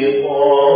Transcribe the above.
لا يملكون منه خطابا